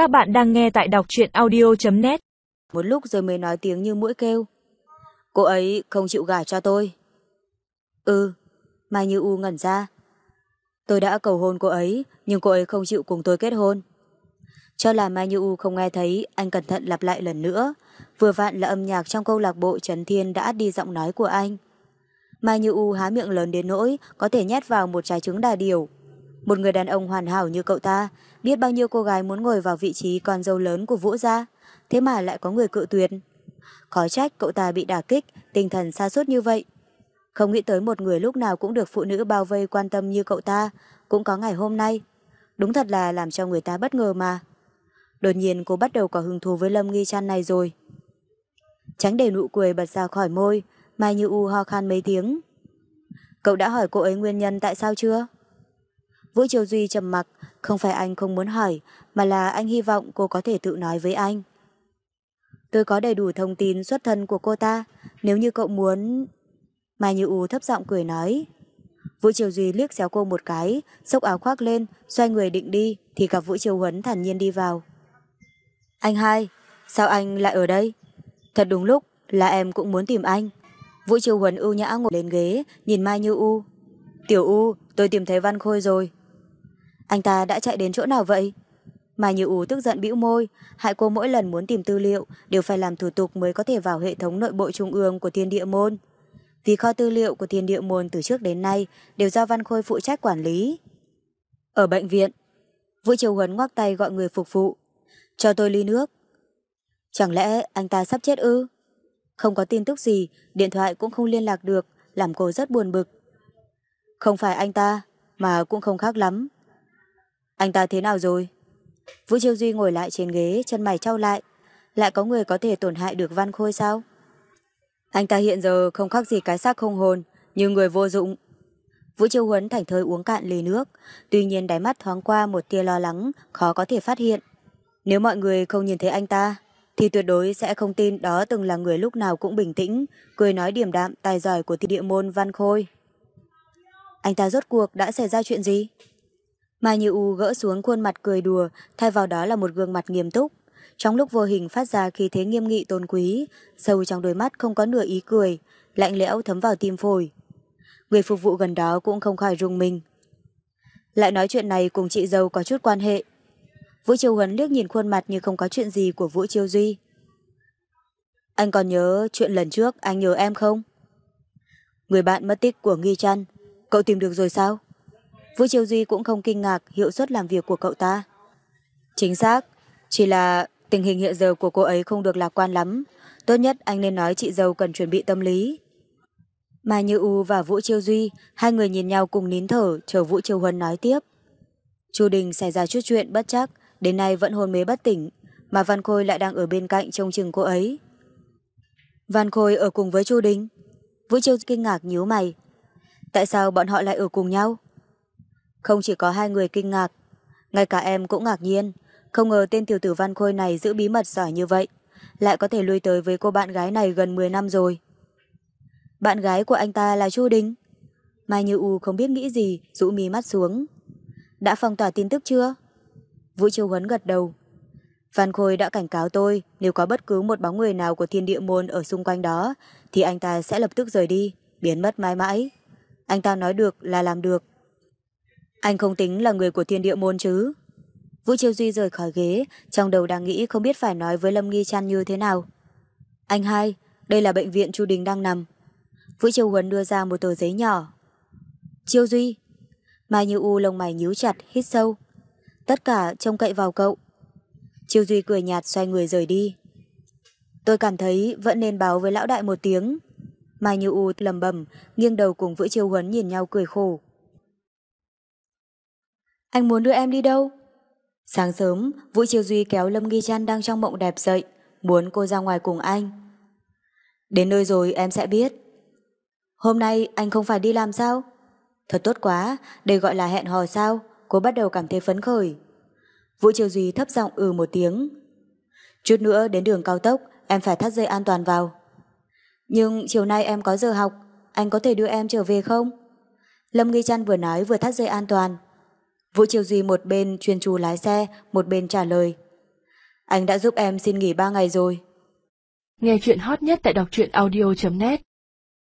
Các bạn đang nghe tại đọc truyện audio.net Một lúc rồi mới nói tiếng như mũi kêu. Cô ấy không chịu gả cho tôi. Ừ, Mai Như U ngẩn ra. Tôi đã cầu hôn cô ấy, nhưng cô ấy không chịu cùng tôi kết hôn. Cho là Mai Như U không nghe thấy, anh cẩn thận lặp lại lần nữa. Vừa vặn là âm nhạc trong câu lạc bộ Trấn Thiên đã đi giọng nói của anh. Mai Như U há miệng lớn đến nỗi có thể nhét vào một trái trứng đà điểu. Một người đàn ông hoàn hảo như cậu ta, biết bao nhiêu cô gái muốn ngồi vào vị trí con dâu lớn của Vũ gia, thế mà lại có người cự tuyệt. Khó trách cậu ta bị đả kích, tinh thần xa suốt như vậy. Không nghĩ tới một người lúc nào cũng được phụ nữ bao vây quan tâm như cậu ta, cũng có ngày hôm nay. Đúng thật là làm cho người ta bất ngờ mà. Đột nhiên cô bắt đầu có hứng thú với Lâm Nghi Trăn này rồi. Tránh để nụ cười bật ra khỏi môi, Mai Như U ho khan mấy tiếng. Cậu đã hỏi cô ấy nguyên nhân tại sao chưa? Vũ Triều Duy trầm mặc, không phải anh không muốn hỏi, mà là anh hy vọng cô có thể tự nói với anh. Tôi có đầy đủ thông tin xuất thân của cô ta, nếu như cậu muốn... Mai Như U thấp giọng cười nói. Vũ Triều Duy liếc xéo cô một cái, xốc áo khoác lên, xoay người định đi, thì gặp Vũ Triều Huấn thản nhiên đi vào. Anh hai, sao anh lại ở đây? Thật đúng lúc là em cũng muốn tìm anh. Vũ Triều Huấn ưu nhã ngồi lên ghế, nhìn Mai Như U. Tiểu U, tôi tìm thấy Văn Khôi rồi. Anh ta đã chạy đến chỗ nào vậy? Mai Như U tức giận bĩu môi, hại cô mỗi lần muốn tìm tư liệu đều phải làm thủ tục mới có thể vào hệ thống nội bộ trung ương của thiên địa môn. Vì kho tư liệu của thiên địa môn từ trước đến nay đều do Văn Khôi phụ trách quản lý. Ở bệnh viện, Vũ Triều Huấn ngoắc tay gọi người phục vụ. Cho tôi ly nước. Chẳng lẽ anh ta sắp chết ư? Không có tin tức gì, điện thoại cũng không liên lạc được, làm cô rất buồn bực. Không phải anh ta, mà cũng không khác lắm. Anh ta thế nào rồi? Vũ Chiêu Duy ngồi lại trên ghế, chân mày trao lại. Lại có người có thể tổn hại được Văn Khôi sao? Anh ta hiện giờ không khác gì cái xác không hồn, như người vô dụng. Vũ Chiêu Huấn thảnh thơi uống cạn ly nước, tuy nhiên đáy mắt thoáng qua một tia lo lắng, khó có thể phát hiện. Nếu mọi người không nhìn thấy anh ta, thì tuyệt đối sẽ không tin đó từng là người lúc nào cũng bình tĩnh, cười nói điềm đạm, tài giỏi của địa môn Văn Khôi. Anh ta rốt cuộc đã xảy ra chuyện gì? Mai Như U gỡ xuống khuôn mặt cười đùa, thay vào đó là một gương mặt nghiêm túc. Trong lúc vô hình phát ra khí thế nghiêm nghị tôn quý, sâu trong đôi mắt không có nửa ý cười, lạnh lẽo thấm vào tim phổi. Người phục vụ gần đó cũng không khỏi rung mình. Lại nói chuyện này cùng chị dâu có chút quan hệ. Vũ Chiêu Huấn liếc nhìn khuôn mặt như không có chuyện gì của Vũ Chiêu Duy. Anh còn nhớ chuyện lần trước anh nhớ em không? Người bạn mất tích của Nghi Trăn, cậu tìm được rồi sao? Vũ Triều Duy cũng không kinh ngạc hiệu suất làm việc của cậu ta. Chính xác, chỉ là tình hình hiện giờ của cô ấy không được lạc quan lắm. Tốt nhất anh nên nói chị dâu cần chuẩn bị tâm lý. Mai Như U và Vũ Chiêu Duy, hai người nhìn nhau cùng nín thở chờ Vũ Chiêu Huân nói tiếp. Chu Đình xảy ra chút chuyện bất chắc, đến nay vẫn hôn mê bất tỉnh, mà Văn Khôi lại đang ở bên cạnh trông chừng cô ấy. Văn Khôi ở cùng với Chu Đình. Vũ Chiêu kinh ngạc nhíu mày. Tại sao bọn họ lại ở cùng nhau? Không chỉ có hai người kinh ngạc, ngay cả em cũng ngạc nhiên, không ngờ tên tiểu tử Văn Khôi này giữ bí mật giỏi như vậy, lại có thể lui tới với cô bạn gái này gần 10 năm rồi. Bạn gái của anh ta là Chu Đình. Mai Như U không biết nghĩ gì, rũ mí mắt xuống. Đã phong tỏa tin tức chưa? Vũ Châu Huấn gật đầu. Văn Khôi đã cảnh cáo tôi, nếu có bất cứ một bóng người nào của thiên địa môn ở xung quanh đó, thì anh ta sẽ lập tức rời đi, biến mất mãi mãi. Anh ta nói được là làm được. Anh không tính là người của thiên địa môn chứ? Vũ Chiêu Duy rời khỏi ghế, trong đầu đang nghĩ không biết phải nói với Lâm Nghi Trăn như thế nào. Anh hai, đây là bệnh viện Chu Đình đang nằm. Vũ Chiêu Huấn đưa ra một tờ giấy nhỏ. Chiêu Duy. Mai Như U lông mày nhíu chặt, hít sâu. Tất cả trông cậy vào cậu. Chiêu Duy cười nhạt xoay người rời đi. Tôi cảm thấy vẫn nên báo với lão đại một tiếng. Mai Như U lầm bầm, nghiêng đầu cùng Vũ Chiêu Huấn nhìn nhau cười khổ. Anh muốn đưa em đi đâu? Sáng sớm, Vũ Chiêu Duy kéo Lâm Nghi Trăn đang trong mộng đẹp dậy, muốn cô ra ngoài cùng anh. Đến nơi rồi em sẽ biết. Hôm nay anh không phải đi làm sao? Thật tốt quá, đây gọi là hẹn hò sao? Cô bắt đầu cảm thấy phấn khởi. Vũ Triều Duy thấp giọng ừ một tiếng. Chút nữa đến đường cao tốc, em phải thắt dây an toàn vào. Nhưng chiều nay em có giờ học, anh có thể đưa em trở về không? Lâm Nghi Trăn vừa nói vừa thắt dây an toàn. Vũ Triều Duy một bên chuyên chú lái xe, một bên trả lời. Anh đã giúp em xin nghỉ ba ngày rồi. Nghe chuyện hot nhất tại đọc truyện audio.net